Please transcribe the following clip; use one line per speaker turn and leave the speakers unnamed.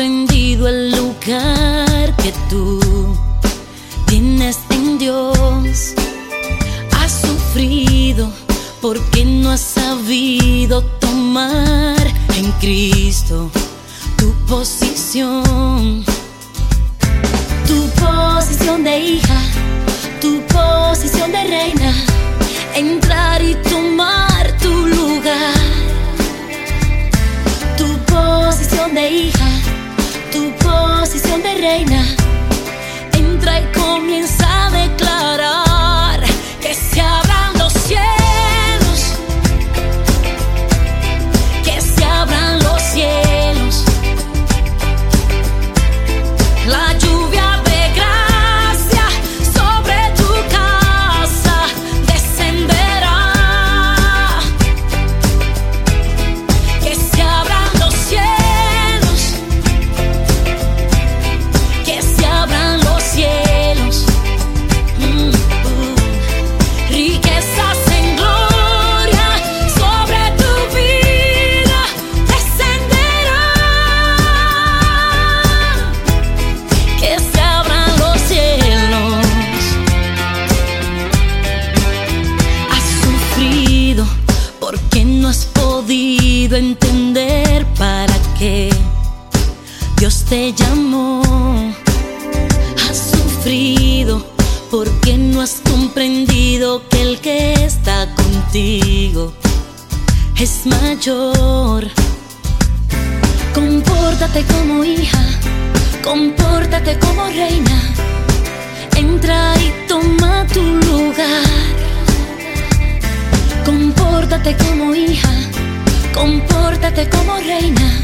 el lugar que tú tienes en Dios. Has sufrido porque no has sabido tomar en Cristo tu posición. Tu posición de hija, tu posición de porque no has podido entender para qué Dios te llamó. Has sufrido porque no has comprendido que el que está contigo es mayor. Compórtate como hija, compórtate como reina. Entra y Compórtate como hija, compórtate como reina.